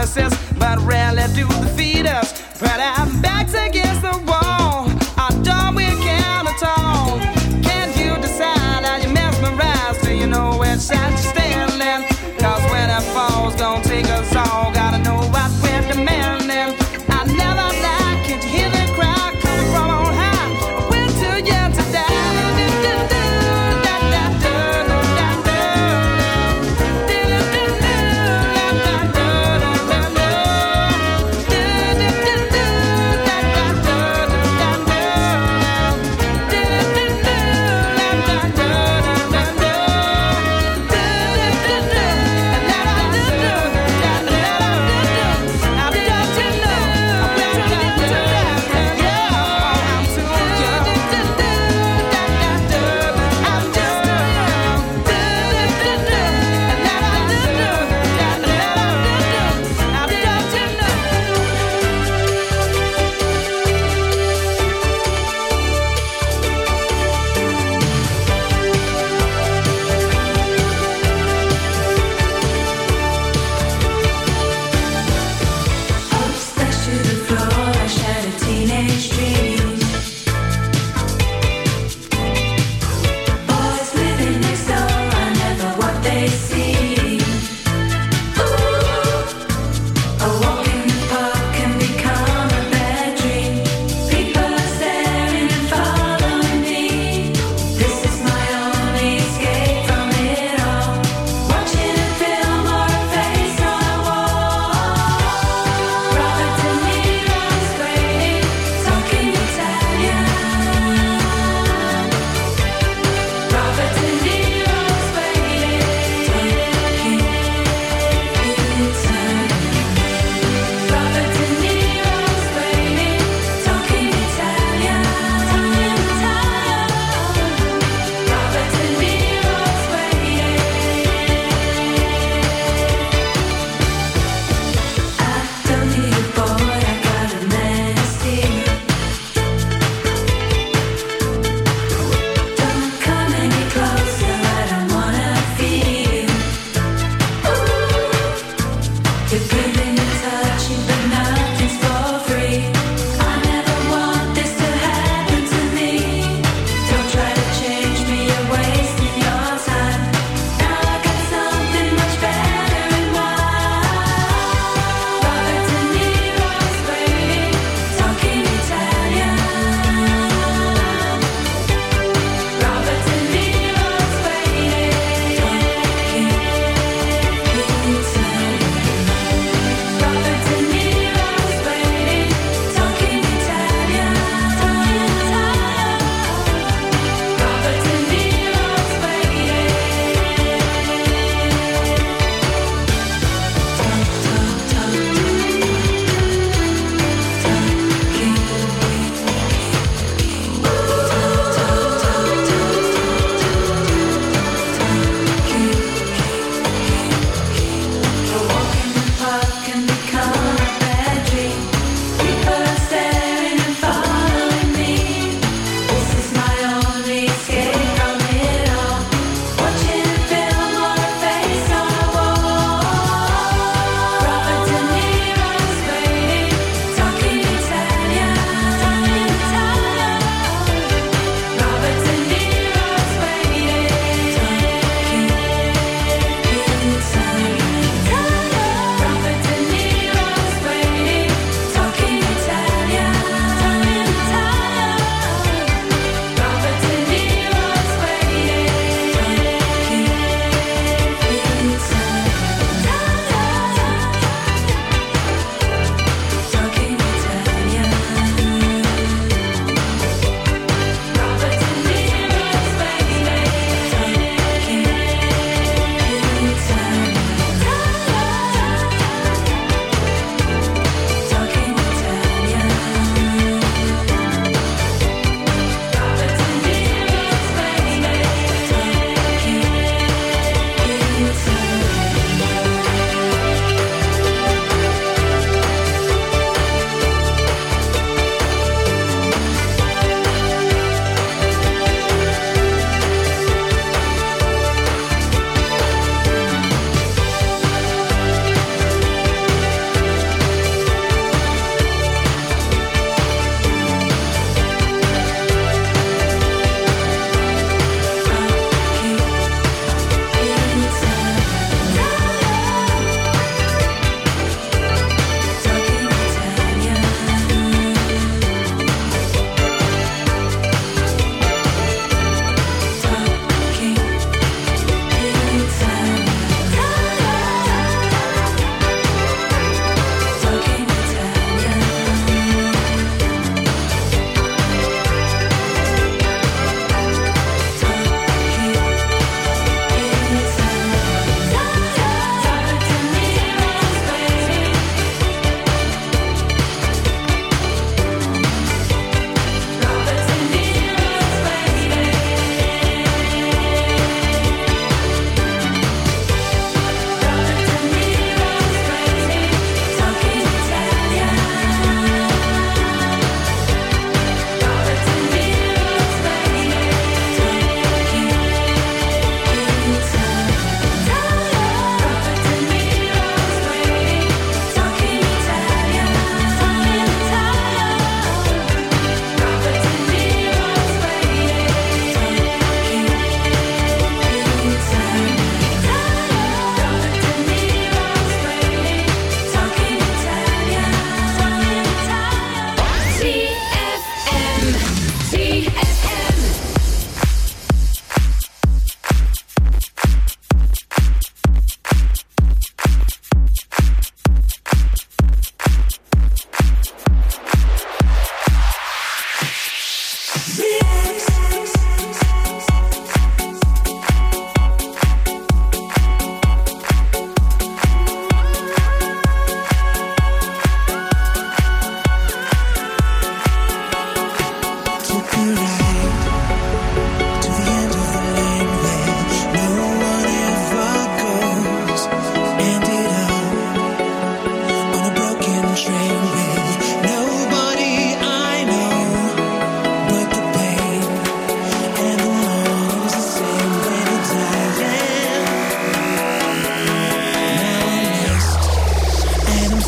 promises, but rarely do they feed us. But I'm back against the wall.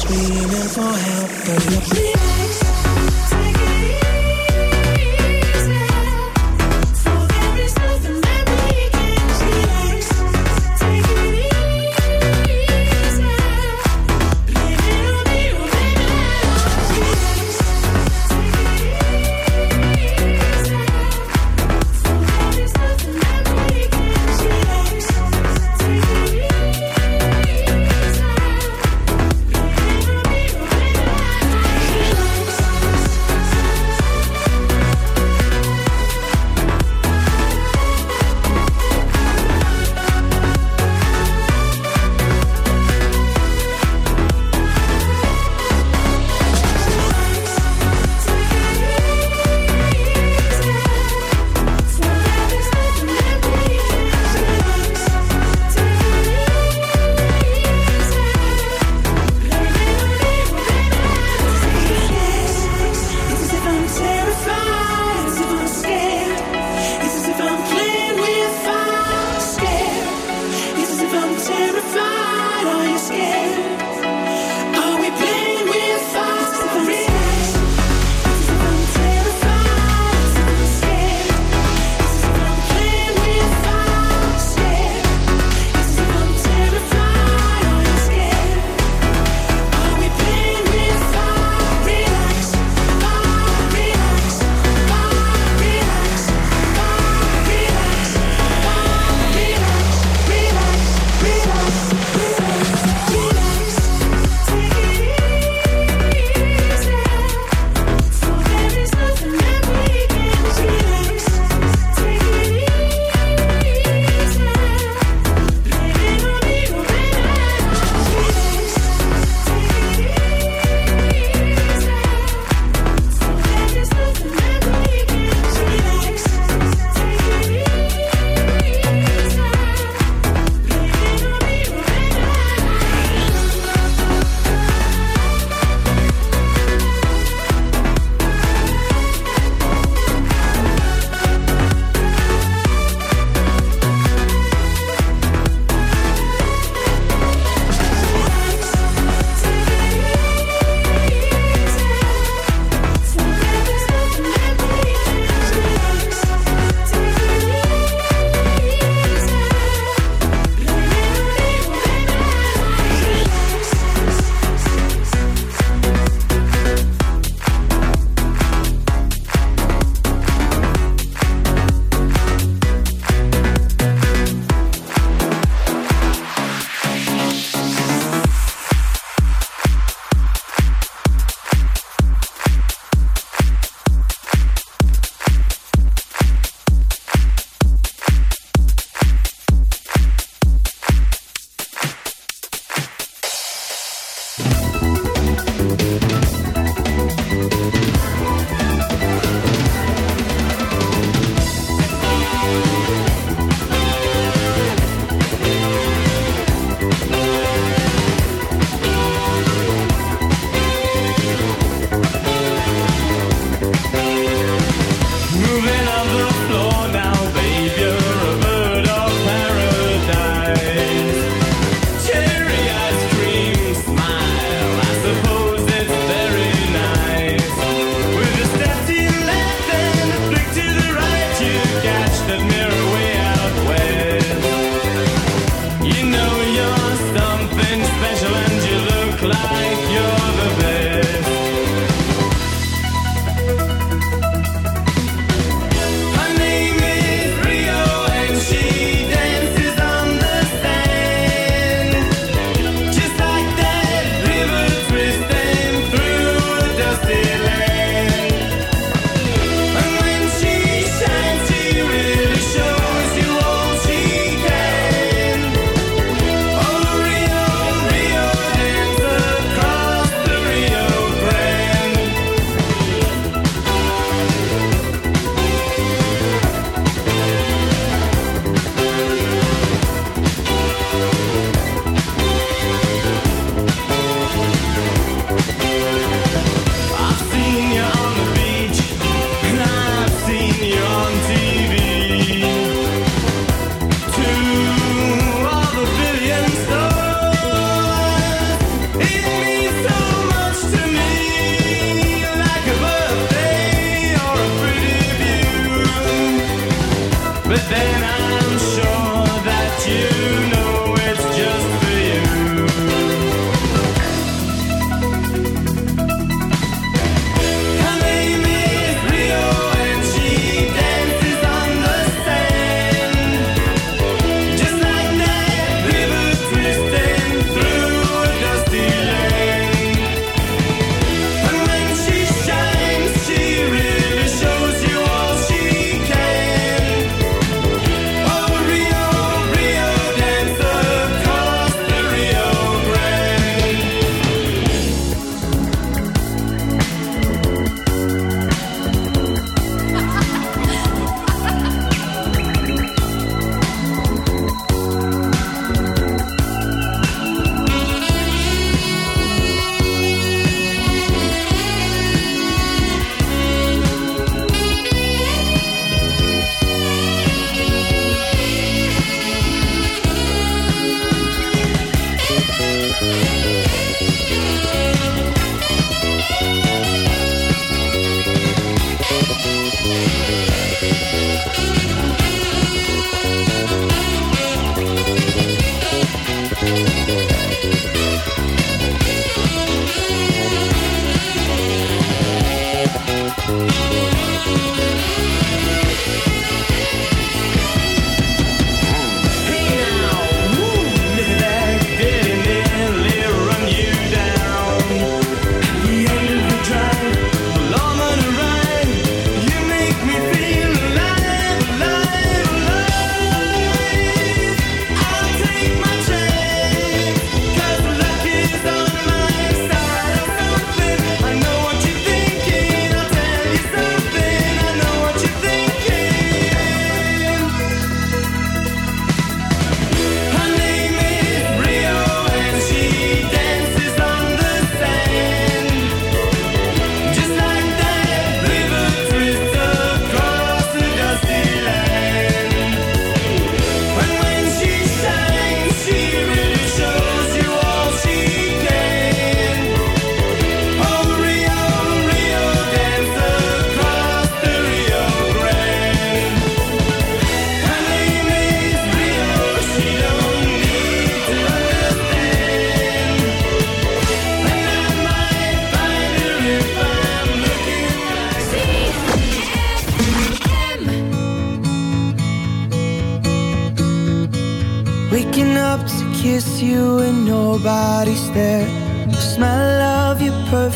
screaming for help, but you're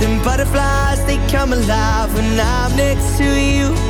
Them butterflies, they come alive when I'm next to you.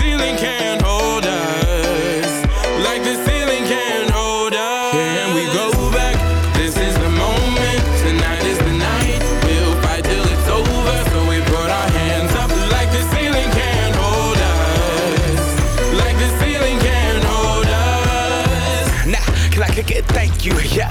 you. Yeah,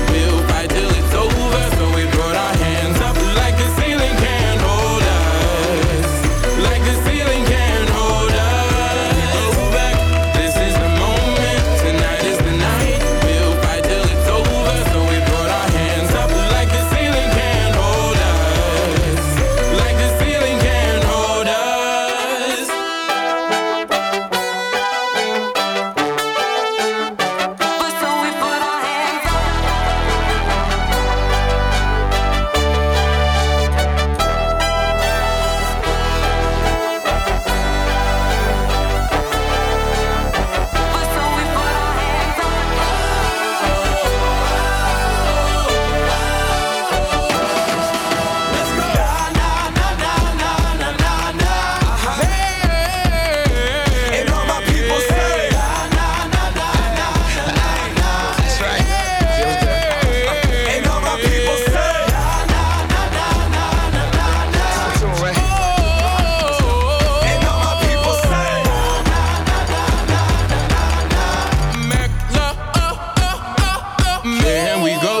here we go.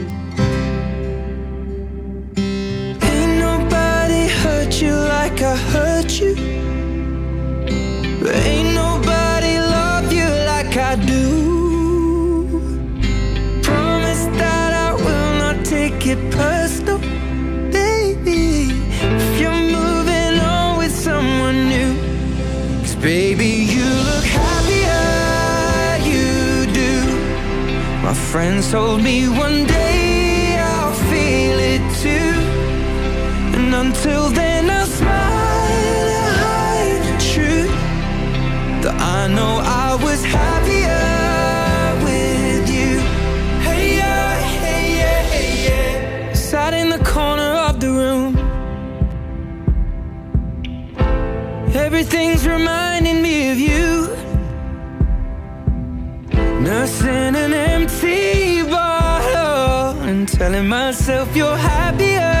It personal, baby. If you're moving on with someone new, 'Cause baby, you look happier, you do. My friends told me one day I'll feel it too. And until then, myself you're happier,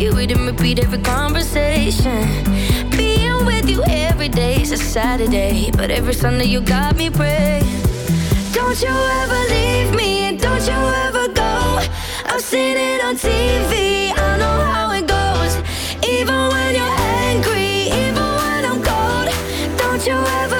We didn't repeat every conversation. Being with you every day is a Saturday, but every Sunday you got me praying. Don't you ever leave me and don't you ever go. I've seen it on TV, I know how it goes. Even when you're angry, even when I'm cold. Don't you ever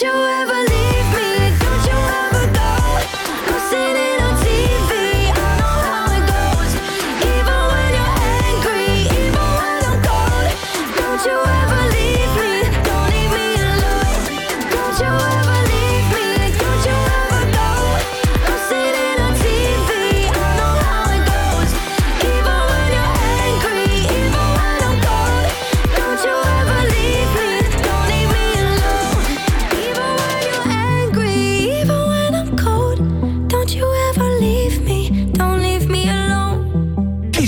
you ever leave